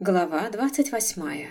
Глава двадцать восьмая.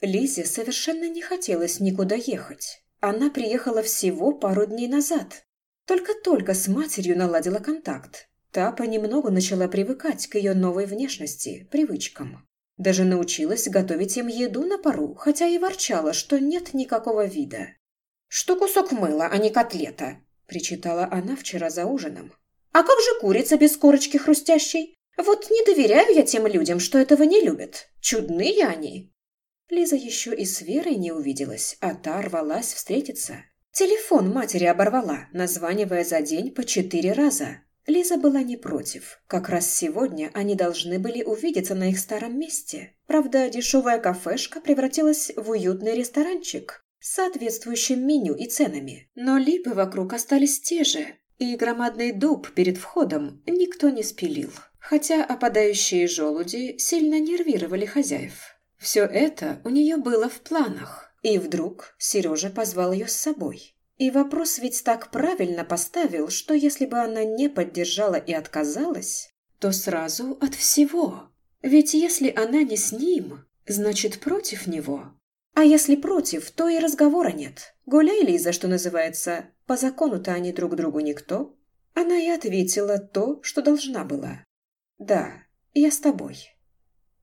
Лизе совершенно не хотелось никуда ехать. Она приехала всего пару дней назад. Только-только с матерью наладила контакт. Та понемногу начала привыкать к ее новой внешности, привычкам. Даже научилась готовить им еду на пару, хотя и ворчала, что нет никакого вида. «Что кусок мыла, а не котлета?» – причитала она вчера за ужином. «А как же курица без корочки хрустящей? Вот не доверяю я тем людям, что этого не любят. Чудные они!» Лиза еще и с Верой не увиделась, а та рвалась встретиться. Телефон матери оборвала, названивая за день по четыре раза. Лиза была не против. Как раз сегодня они должны были увидеться на их старом месте. Правда, дешевая кафешка превратилась в уютный ресторанчик с соответствующим меню и ценами. Но липы вокруг остались те же, и громадный дуб перед входом никто не спилил. Хотя опадающие желуди сильно нервировали хозяев. Все это у нее было в планах. И вдруг Сережа позвал ее с собой. И вопрос ведь так правильно поставил, что если бы она не поддержала и отказалась, то сразу от всего. Ведь если она не с ним, значит против него. А если против, то и разговора нет. Гуляй, Лиза, что называется. По закону-то они друг другу никто. Она и ответила то, что должна была. «Да, я с тобой».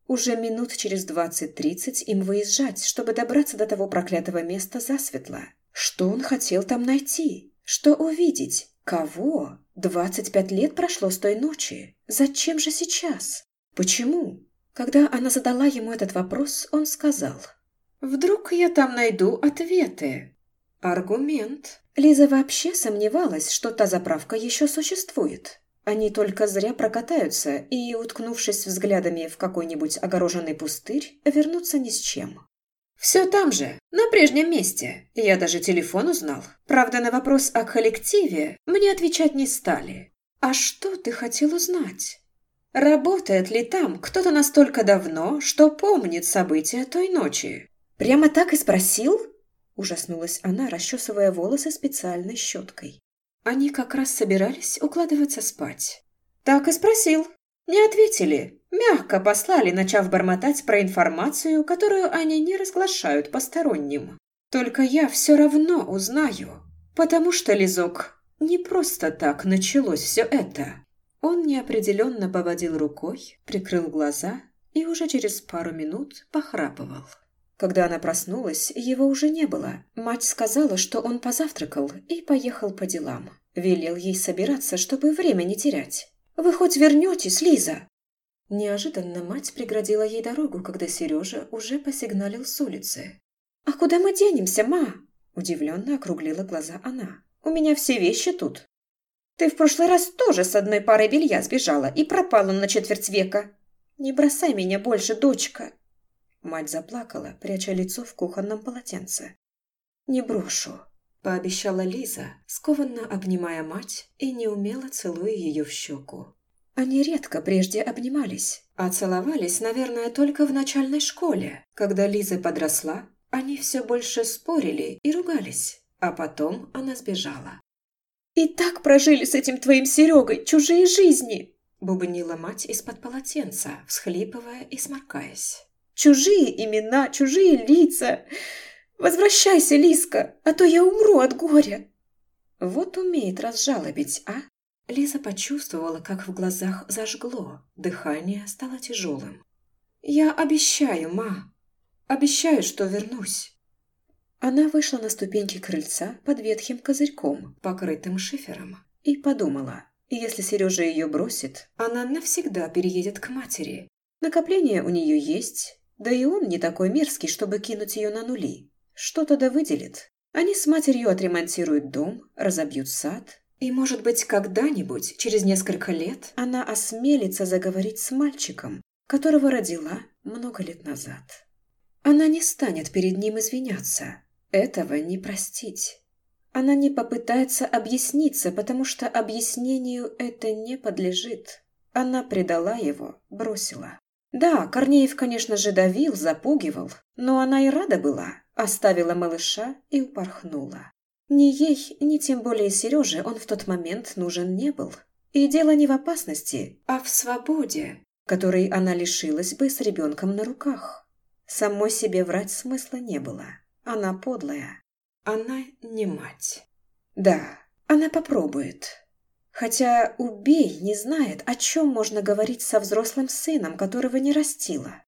Уже минут через двадцать-тридцать им выезжать, чтобы добраться до того проклятого места засветло. Что он хотел там найти? Что увидеть? Кого? Двадцать пять лет прошло с той ночи. Зачем же сейчас? Почему? Когда она задала ему этот вопрос, он сказал. «Вдруг я там найду ответы?» Аргумент. Лиза вообще сомневалась, что та заправка еще существует. Они только зря прокатаются и, уткнувшись взглядами в какой-нибудь огороженный пустырь, вернутся ни с чем. «Все там же, на прежнем месте. Я даже телефон узнал. Правда, на вопрос о коллективе мне отвечать не стали. А что ты хотел узнать? Работает ли там кто-то настолько давно, что помнит события той ночи?» «Прямо так и спросил?» Ужаснулась она, расчесывая волосы специальной щеткой. Они как раз собирались укладываться спать. Так и спросил. Не ответили. Мягко послали, начав бормотать про информацию, которую они не разглашают посторонним. Только я все равно узнаю. Потому что, Лизок, не просто так началось все это. Он неопределенно поводил рукой, прикрыл глаза и уже через пару минут похрапывал. Когда она проснулась, его уже не было. Мать сказала, что он позавтракал и поехал по делам. Велел ей собираться, чтобы время не терять. «Вы хоть вернетесь, Лиза?» Неожиданно мать преградила ей дорогу, когда Сережа уже посигналил с улицы. «А куда мы денемся, ма?» Удивленно округлила глаза она. «У меня все вещи тут». «Ты в прошлый раз тоже с одной парой белья сбежала и пропала на четверть века. Не бросай меня больше, дочка!» Мать заплакала, пряча лицо в кухонном полотенце. «Не брошу», – пообещала Лиза, скованно обнимая мать и неумело целуя ее в щеку. Они редко прежде обнимались, а целовались, наверное, только в начальной школе. Когда Лиза подросла, они все больше спорили и ругались, а потом она сбежала. «И так прожили с этим твоим Серегой чужие жизни!» – бубнила мать из-под полотенца, всхлипывая и сморкаясь. Чужие имена, чужие лица. Возвращайся, Лиска, а то я умру от горя. Вот умеет разжалобить, а? Лиза почувствовала, как в глазах зажгло, дыхание стало тяжелым. «Я обещаю, ма. Обещаю, что вернусь». Она вышла на ступеньки крыльца под ветхим козырьком, покрытым шифером, и подумала, если Сережа ее бросит, она навсегда переедет к матери. Накопление у нее есть, да и он не такой мерзкий, чтобы кинуть ее на нули. Что-то да выделит. Они с матерью отремонтируют дом, разобьют сад. И, может быть, когда-нибудь, через несколько лет, она осмелится заговорить с мальчиком, которого родила много лет назад. Она не станет перед ним извиняться. Этого не простить. Она не попытается объясниться, потому что объяснению это не подлежит. Она предала его, бросила. Да, Корнеев, конечно же, давил, запугивал, но она и рада была. Оставила малыша и упорхнула. Ни ей, ни тем более Сереже он в тот момент нужен не был. И дело не в опасности, а в свободе. которой она лишилась бы с ребенком на руках. Самой себе врать смысла не было. Она подлая. Она не мать. Да, она попробует. Хотя убей не знает, о чем можно говорить со взрослым сыном, которого не растила.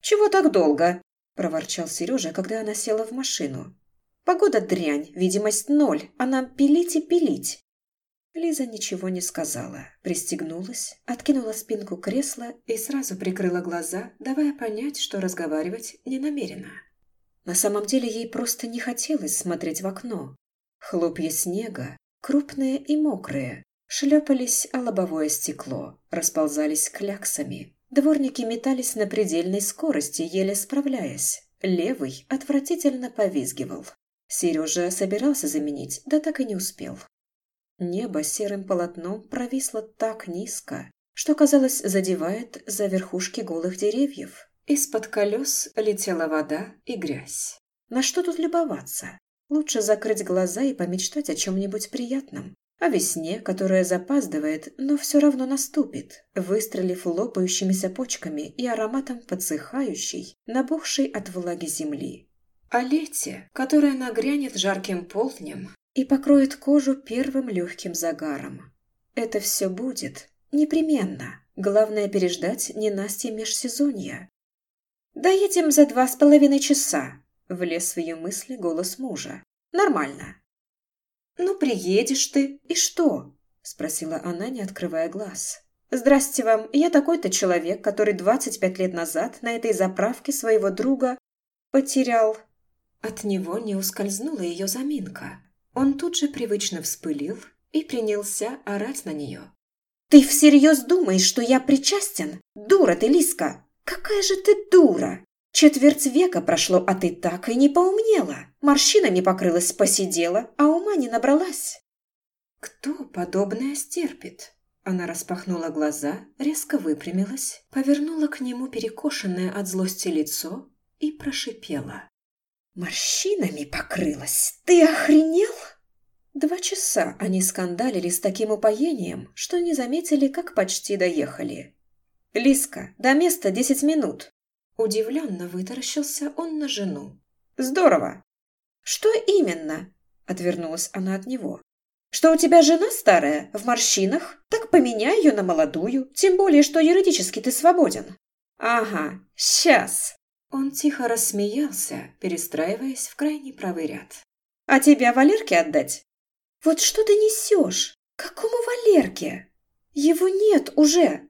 «Чего так долго?» – проворчал Сережа, когда она села в машину. «Погода дрянь, видимость ноль, а нам пилить и пилить». Лиза ничего не сказала, пристегнулась, откинула спинку кресла и сразу прикрыла глаза, давая понять, что разговаривать не намерена. На самом деле ей просто не хотелось смотреть в окно. Хлопья снега, крупные и мокрые, шлепались о лобовое стекло, расползались кляксами. Дворники метались на предельной скорости, еле справляясь. Левый отвратительно повизгивал. Сережа собирался заменить, да так и не успел. Небо серым полотном провисло так низко, что, казалось, задевает за верхушки голых деревьев. Из-под колес летела вода и грязь. На что тут любоваться? Лучше закрыть глаза и помечтать о чем-нибудь приятном. О весне, которая запаздывает, но все равно наступит, выстрелив лопающимися почками и ароматом подсыхающей, набухшей от влаги земли. О лете, которое нагрянет жарким полднем и покроет кожу первым легким загаром. Это все будет, непременно. Главное переждать ненастье межсезонья. «Доедем за два с половиной часа», — влез в ее мысли голос мужа. «Нормально». «Ну, приедешь ты, и что?» — спросила она, не открывая глаз. «Здрасте вам, я такой-то человек, который 25 лет назад на этой заправке своего друга потерял». От него не ускользнула ее заминка. Он тут же привычно вспылил и принялся орать на нее. «Ты всерьез думаешь, что я причастен? Дура ты, Лиска! Какая же ты дура! Четверть века прошло, а ты так и не поумнела. Морщинами покрылась, посидела, а ума не набралась. Кто подобное стерпит? Она распахнула глаза, резко выпрямилась, повернула к нему перекошенное от злости лицо и прошипела. «Морщинами покрылась? Ты охренел?» Два часа они скандалили с таким упоением, что не заметили, как почти доехали. «Лиска, до места десять минут!» Удивленно вытаращился он на жену. «Здорово!» «Что именно?» – отвернулась она от него. «Что у тебя жена старая, в морщинах? Так поменяй ее на молодую, тем более, что юридически ты свободен». «Ага, сейчас!» Он тихо рассмеялся, перестраиваясь в крайний правый ряд. «А тебя Валерке отдать?» «Вот что ты несешь? Какому Валерке? Его нет уже!»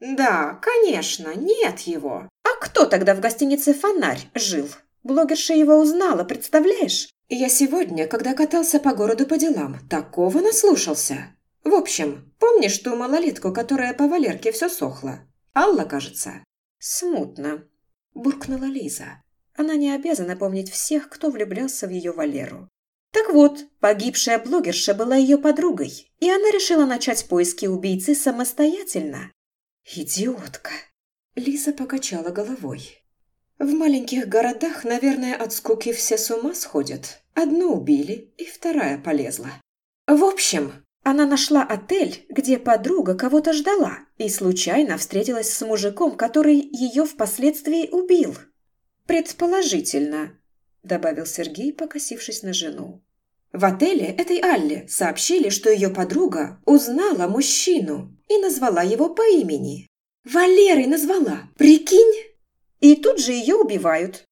«Да, конечно, нет его. Кто тогда в гостинице «Фонарь» жил? Блогерша его узнала, представляешь? Я сегодня, когда катался по городу по делам, такого наслушался. В общем, помнишь ту малолетку, которая по Валерке все сохла? Алла, кажется?» «Смутно», – буркнула Лиза. Она не обязана помнить всех, кто влюблялся в ее Валеру. Так вот, погибшая блогерша была ее подругой, и она решила начать поиски убийцы самостоятельно. «Идиотка!» Лиза покачала головой. «В маленьких городах, наверное, от скуки все с ума сходят. Одну убили, и вторая полезла. В общем, она нашла отель, где подруга кого-то ждала, и случайно встретилась с мужиком, который ее впоследствии убил. Предположительно», – добавил Сергей, покосившись на жену. В отеле этой Алле сообщили, что ее подруга узнала мужчину и назвала его по имени. Валерой назвала, прикинь? И тут же ее убивают.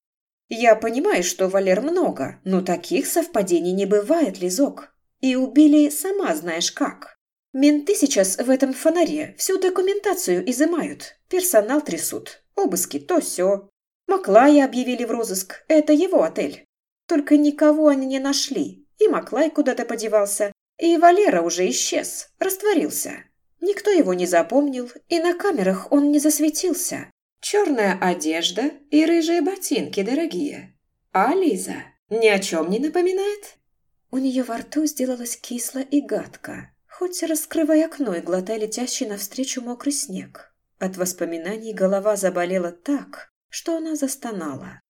Я понимаю, что Валер много, но таких совпадений не бывает, Лизок. И убили сама знаешь как. Менты сейчас в этом фонаре всю документацию изымают, персонал трясут, обыски то все. Маклая объявили в розыск, это его отель. Только никого они не нашли, и Маклай куда-то подевался, и Валера уже исчез, растворился. Никто его не запомнил, и на камерах он не засветился. Черная одежда и рыжие ботинки дорогие. А Лиза ни о чем не напоминает? У нее во рту сделалось кисло и гадко, хоть раскрывай окно и глотай летящий навстречу мокрый снег. От воспоминаний голова заболела так, что она застонала.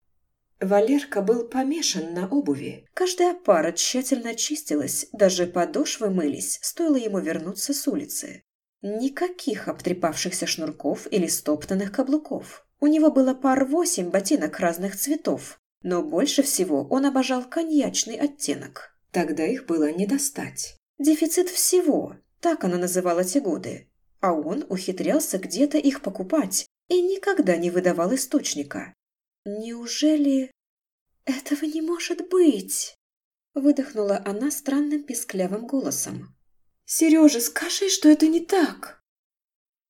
Валерка был помешан на обуви. Каждая пара тщательно чистилась, даже подошвы мылись, стоило ему вернуться с улицы. Никаких обтрепавшихся шнурков или стоптанных каблуков. У него было пар восемь ботинок разных цветов, но больше всего он обожал коньячный оттенок. Тогда их было не достать. Дефицит всего, так она называла те годы. А он ухитрялся где-то их покупать и никогда не выдавал источника. Неужели... Этого не может быть? Выдохнула она странным писклявым голосом. «Сережа, скажи, что это не так!»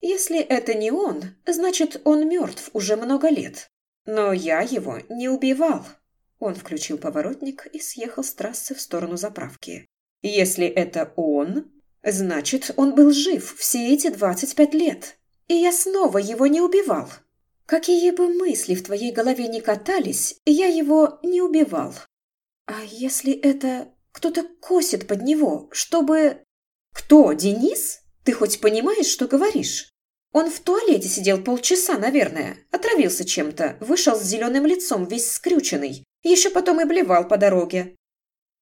«Если это не он, значит, он мертв уже много лет. Но я его не убивал!» Он включил поворотник и съехал с трассы в сторону заправки. «Если это он, значит, он был жив все эти двадцать пять лет, и я снова его не убивал. Какие бы мысли в твоей голове ни катались, я его не убивал. А если это кто-то косит под него, чтобы... Кто, Денис? Ты хоть понимаешь, что говоришь? Он в туалете сидел полчаса, наверное, отравился чем-то, вышел с зеленым лицом, весь скрюченный, еще потом и блевал по дороге.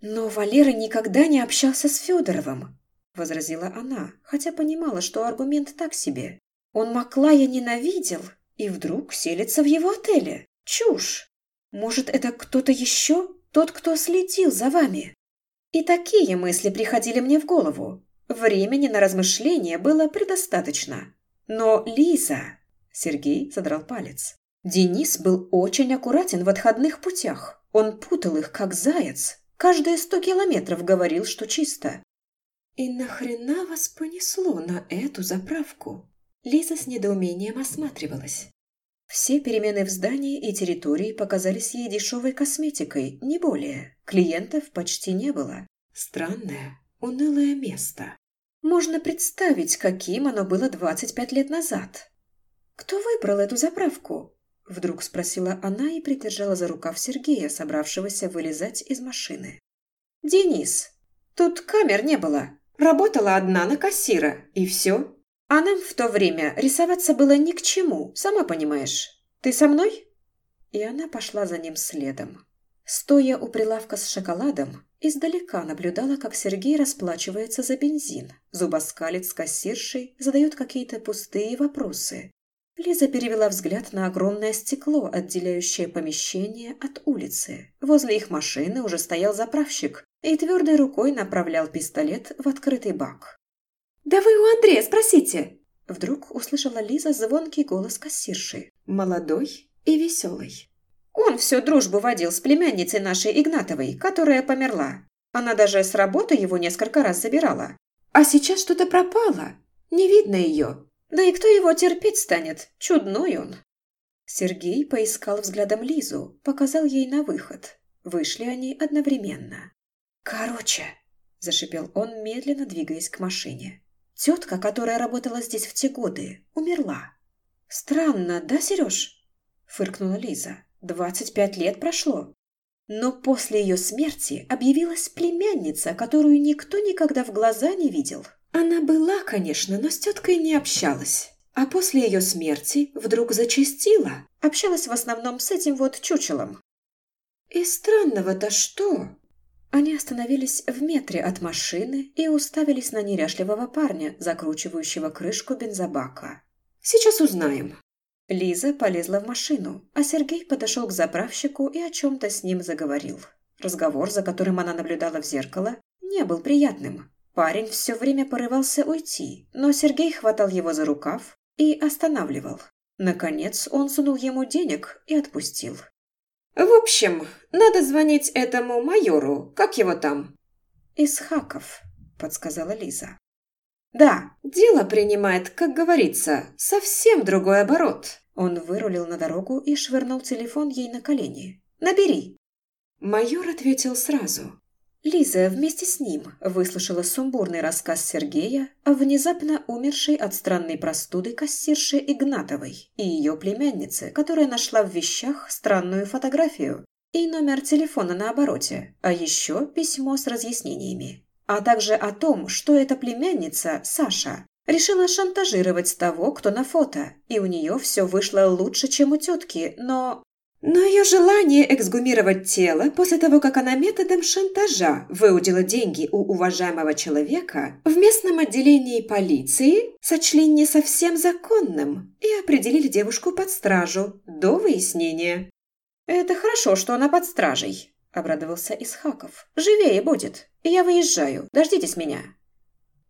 Но Валера никогда не общался с Федоровым, возразила она, хотя понимала, что аргумент так себе. Он Маклая ненавидел и вдруг селится в его отеле. Чушь! Может, это кто-то еще? Тот, кто следил за вами. И такие мысли приходили мне в голову. Времени на размышления было предостаточно. Но Лиза... Сергей задрал палец. Денис был очень аккуратен в отходных путях. Он путал их, как заяц. Каждые сто километров говорил, что чисто. «И нахрена вас понесло на эту заправку?» Лиза с недоумением осматривалась. Все перемены в здании и территории показались ей дешевой косметикой, не более. Клиентов почти не было. Странное, унылое место. Можно представить, каким оно было 25 лет назад. «Кто выбрал эту заправку?» Вдруг спросила она и придержала за рукав Сергея, собравшегося вылезать из машины. «Денис, тут камер не было. Работала одна на кассира, и все. А нам в то время рисоваться было ни к чему, сама понимаешь. Ты со мной?» И она пошла за ним следом. Стоя у прилавка с шоколадом, издалека наблюдала, как Сергей расплачивается за бензин, зубоскалит с кассиршей, задает какие-то пустые вопросы. Лиза перевела взгляд на огромное стекло, отделяющее помещение от улицы. Возле их машины уже стоял заправщик и твердой рукой направлял пистолет в открытый бак. «Да вы у Андрея спросите!» Вдруг услышала Лиза звонкий голос кассирши, молодой и веселый. «Он всю дружбу водил с племянницей нашей Игнатовой, которая померла. Она даже с работы его несколько раз забирала. А сейчас что-то пропало. Не видно ее. Да и кто его терпеть станет? Чудной он!» Сергей поискал взглядом Лизу, показал ей на выход. Вышли они одновременно. «Короче», – зашипел он, медленно двигаясь к машине. Тетка, которая работала здесь в те годы, умерла. Странно, да, Сереж? Фыркнула Лиза. Двадцать пять лет прошло. Но после ее смерти объявилась племянница, которую никто никогда в глаза не видел. Она была, конечно, но с теткой не общалась. А после ее смерти вдруг зачастила. Общалась в основном с этим вот чучелом. И странного-то что? Они остановились в метре от машины и уставились на неряшливого парня, закручивающего крышку бензобака. «Сейчас узнаем». Лиза полезла в машину, а Сергей подошел к заправщику и о чем-то с ним заговорил. Разговор, за которым она наблюдала в зеркало, не был приятным. Парень все время порывался уйти, но Сергей хватал его за рукав и останавливал. Наконец он сунул ему денег и отпустил. В общем, надо звонить этому майору, как его там? Исхаков, подсказала Лиза. Да, дело принимает, как говорится, совсем другой оборот. Он вырулил на дорогу и швырнул телефон ей на колени. Набери. Майор ответил сразу. Лиза вместе с ним выслушала сумбурный рассказ Сергея о внезапно умершей от странной простуды кассирше Игнатовой и ее племяннице, которая нашла в вещах странную фотографию и номер телефона на обороте, а еще письмо с разъяснениями. А также о том, что эта племянница, Саша, решила шантажировать того, кто на фото, и у нее все вышло лучше, чем у тетки, но... Но ее желание эксгумировать тело после того, как она методом шантажа выудила деньги у уважаемого человека, в местном отделении полиции сочли не совсем законным и определили девушку под стражу до выяснения. «Это хорошо, что она под стражей», – обрадовался Исхаков. «Живее будет. Я выезжаю. Дождитесь меня».